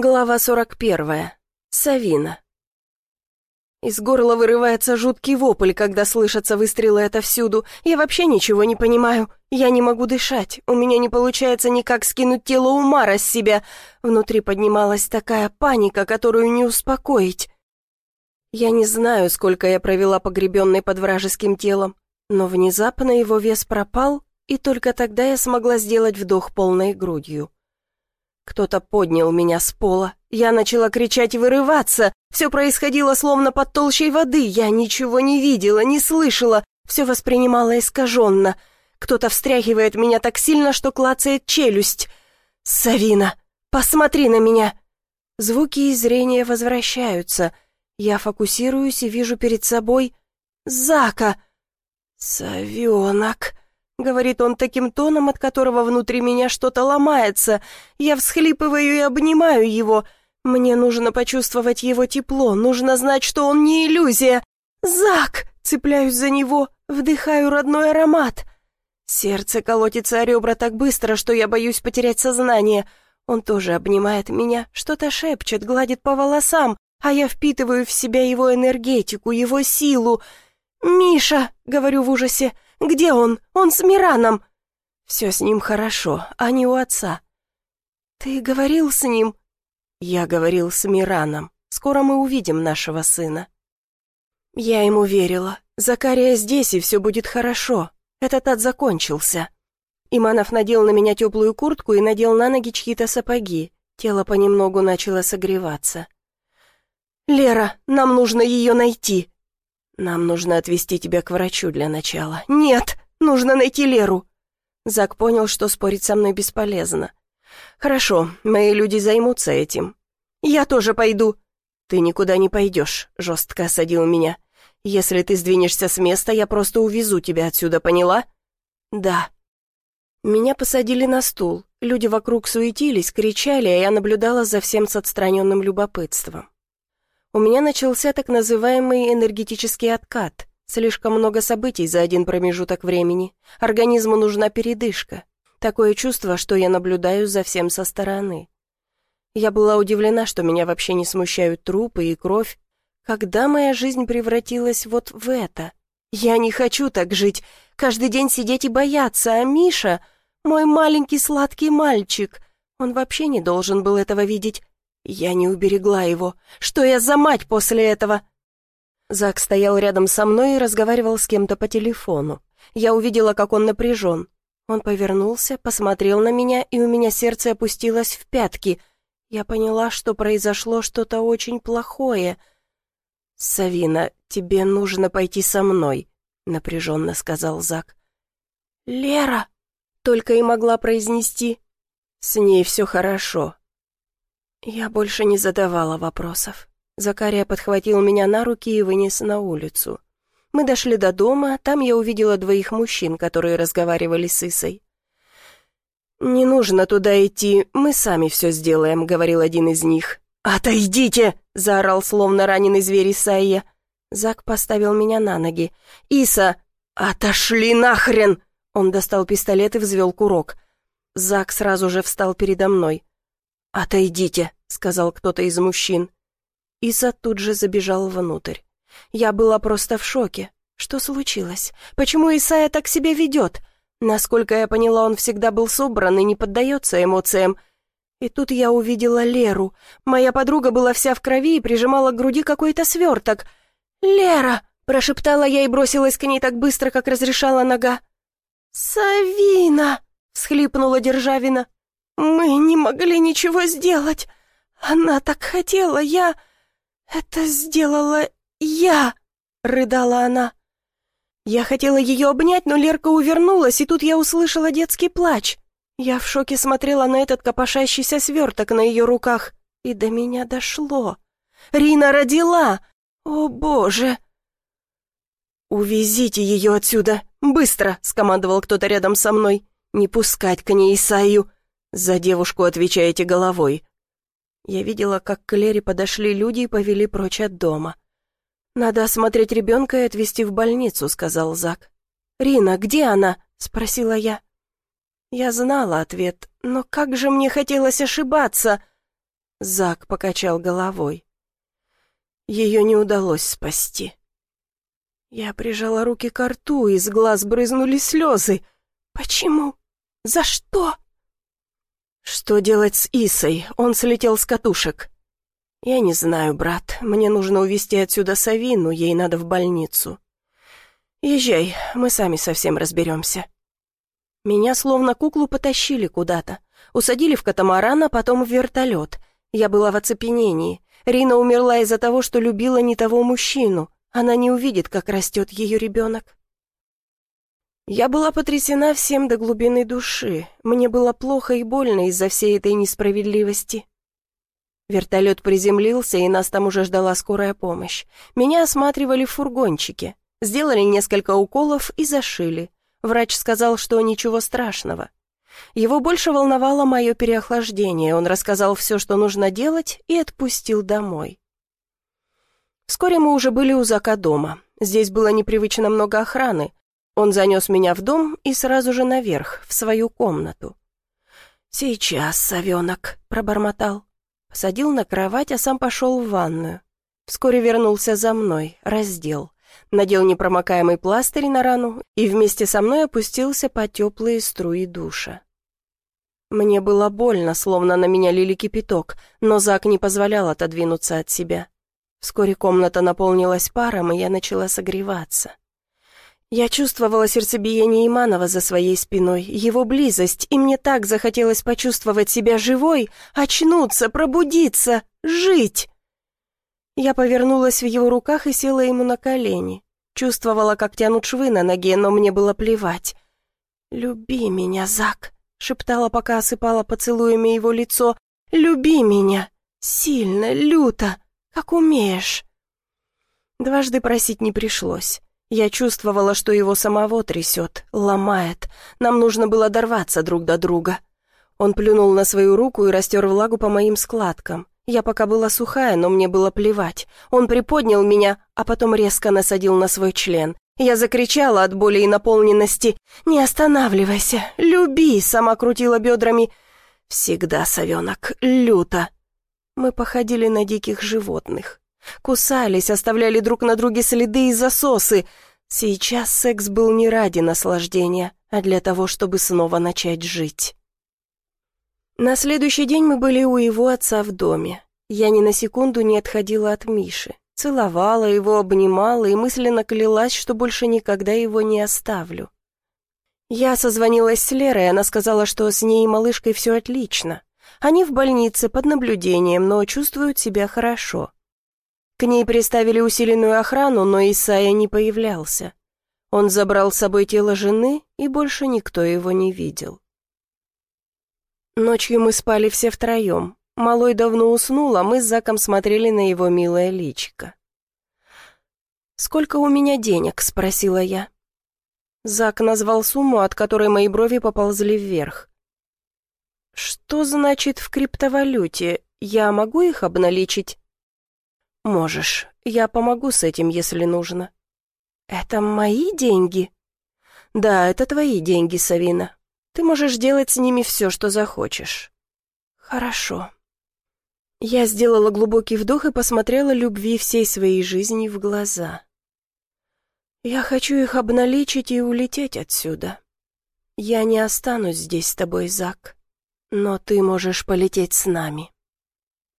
Глава 41. Савина. Из горла вырывается жуткий вопль, когда слышатся выстрелы отовсюду. Я вообще ничего не понимаю. Я не могу дышать. У меня не получается никак скинуть тело Умара с себя. Внутри поднималась такая паника, которую не успокоить. Я не знаю, сколько я провела погребенной под вражеским телом, но внезапно его вес пропал, и только тогда я смогла сделать вдох полной грудью. Кто-то поднял меня с пола. Я начала кричать и вырываться. Все происходило словно под толщей воды. Я ничего не видела, не слышала. Все воспринимала искаженно. Кто-то встряхивает меня так сильно, что клацает челюсть. «Савина, посмотри на меня!» Звуки и зрение возвращаются. Я фокусируюсь и вижу перед собой Зака. «Совенок!» — говорит он таким тоном, от которого внутри меня что-то ломается. Я всхлипываю и обнимаю его. Мне нужно почувствовать его тепло, нужно знать, что он не иллюзия. «Зак!» — цепляюсь за него, вдыхаю родной аромат. Сердце колотится о ребра так быстро, что я боюсь потерять сознание. Он тоже обнимает меня, что-то шепчет, гладит по волосам, а я впитываю в себя его энергетику, его силу. «Миша!» — говорю в ужасе. Где он? Он с Мираном!» «Все с ним хорошо, а не у отца». «Ты говорил с ним?» «Я говорил с Мираном. Скоро мы увидим нашего сына». Я ему верила. Закария здесь, и все будет хорошо. Этот ад закончился. Иманов надел на меня теплую куртку и надел на ноги чьи-то сапоги. Тело понемногу начало согреваться. «Лера, нам нужно ее найти!» «Нам нужно отвезти тебя к врачу для начала». «Нет, нужно найти Леру». Зак понял, что спорить со мной бесполезно. «Хорошо, мои люди займутся этим». «Я тоже пойду». «Ты никуда не пойдешь», — жестко осадил меня. «Если ты сдвинешься с места, я просто увезу тебя отсюда, поняла?» «Да». Меня посадили на стул. Люди вокруг суетились, кричали, а я наблюдала за всем с отстраненным любопытством у меня начался так называемый энергетический откат. Слишком много событий за один промежуток времени. Организму нужна передышка. Такое чувство, что я наблюдаю за всем со стороны. Я была удивлена, что меня вообще не смущают трупы и кровь. Когда моя жизнь превратилась вот в это? Я не хочу так жить, каждый день сидеть и бояться, а Миша, мой маленький сладкий мальчик, он вообще не должен был этого видеть. Я не уберегла его. Что я за мать после этого? Зак стоял рядом со мной и разговаривал с кем-то по телефону. Я увидела, как он напряжен. Он повернулся, посмотрел на меня, и у меня сердце опустилось в пятки. Я поняла, что произошло что-то очень плохое. «Савина, тебе нужно пойти со мной», — напряженно сказал Зак. «Лера!» — только и могла произнести. «С ней все хорошо. Я больше не задавала вопросов. Закария подхватил меня на руки и вынес на улицу. Мы дошли до дома, там я увидела двоих мужчин, которые разговаривали с Исой. «Не нужно туда идти, мы сами все сделаем», — говорил один из них. «Отойдите!» — заорал словно раненый зверь Исайя. Зак поставил меня на ноги. «Иса! Отошли нахрен!» Он достал пистолет и взвел курок. Зак сразу же встал передо мной. «Отойдите», — сказал кто-то из мужчин. Иса тут же забежал внутрь. Я была просто в шоке. Что случилось? Почему Исая так себя ведет? Насколько я поняла, он всегда был собран и не поддается эмоциям. И тут я увидела Леру. Моя подруга была вся в крови и прижимала к груди какой-то сверток. «Лера!» — прошептала я и бросилась к ней так быстро, как разрешала нога. «Савина!» — всхлипнула Державина. «Мы не могли ничего сделать. Она так хотела, я... Это сделала я!» — рыдала она. Я хотела ее обнять, но Лерка увернулась, и тут я услышала детский плач. Я в шоке смотрела на этот копошащийся сверток на ее руках, и до меня дошло. «Рина родила! О, Боже!» «Увезите ее отсюда! Быстро!» — скомандовал кто-то рядом со мной. «Не пускать к ней Исаю!» «За девушку отвечаете головой». Я видела, как к Лере подошли люди и повели прочь от дома. «Надо осмотреть ребенка и отвезти в больницу», — сказал Зак. «Рина, где она?» — спросила я. Я знала ответ, но как же мне хотелось ошибаться. Зак покачал головой. Ее не удалось спасти. Я прижала руки к рту, из глаз брызнули слезы. Почему? За что? Что делать с Исой? Он слетел с катушек. Я не знаю, брат. Мне нужно увезти отсюда Савину, ей надо в больницу. Езжай, мы сами совсем разберемся. Меня словно куклу потащили куда-то. Усадили в катамаран, а потом в вертолет. Я была в оцепенении. Рина умерла из-за того, что любила не того мужчину. Она не увидит, как растет ее ребенок. Я была потрясена всем до глубины души. Мне было плохо и больно из-за всей этой несправедливости. Вертолет приземлился, и нас там уже ждала скорая помощь. Меня осматривали в фургончике. Сделали несколько уколов и зашили. Врач сказал, что ничего страшного. Его больше волновало мое переохлаждение. Он рассказал все, что нужно делать, и отпустил домой. Вскоре мы уже были у Зака дома. Здесь было непривычно много охраны. Он занес меня в дом и сразу же наверх, в свою комнату. «Сейчас, совенок», — пробормотал. Посадил на кровать, а сам пошел в ванную. Вскоре вернулся за мной, раздел. Надел непромокаемый пластырь на рану и вместе со мной опустился по теплые струи душа. Мне было больно, словно на меня лили кипяток, но Зак не позволял отодвинуться от себя. Вскоре комната наполнилась паром, и я начала согреваться. Я чувствовала сердцебиение Иманова за своей спиной, его близость, и мне так захотелось почувствовать себя живой, очнуться, пробудиться, жить. Я повернулась в его руках и села ему на колени. Чувствовала, как тянут швы на ноге, но мне было плевать. «Люби меня, Зак», — шептала, пока осыпала поцелуями его лицо. «Люби меня! Сильно, люто!» как умеешь». Дважды просить не пришлось. Я чувствовала, что его самого трясет, ломает. Нам нужно было дорваться друг до друга. Он плюнул на свою руку и растер влагу по моим складкам. Я пока была сухая, но мне было плевать. Он приподнял меня, а потом резко насадил на свой член. Я закричала от боли и наполненности. «Не останавливайся! Люби!» — сама крутила бедрами. «Всегда, совенок, люто!» Мы походили на диких животных. Кусались, оставляли друг на друге следы и засосы. Сейчас секс был не ради наслаждения, а для того, чтобы снова начать жить. На следующий день мы были у его отца в доме. Я ни на секунду не отходила от Миши. Целовала его, обнимала и мысленно клялась, что больше никогда его не оставлю. Я созвонилась с Лерой, она сказала, что с ней и малышкой все отлично. Они в больнице под наблюдением, но чувствуют себя хорошо. К ней приставили усиленную охрану, но Исайя не появлялся. Он забрал с собой тело жены, и больше никто его не видел. Ночью мы спали все втроем. Малой давно уснул, а мы с Заком смотрели на его милое личико. «Сколько у меня денег?» — спросила я. Зак назвал сумму, от которой мои брови поползли вверх. «Что значит в криптовалюте? Я могу их обналичить?» «Можешь. Я помогу с этим, если нужно». «Это мои деньги?» «Да, это твои деньги, Савина. Ты можешь делать с ними все, что захочешь». «Хорошо». Я сделала глубокий вдох и посмотрела любви всей своей жизни в глаза. «Я хочу их обналичить и улететь отсюда. Я не останусь здесь с тобой, Зак но ты можешь полететь с нами».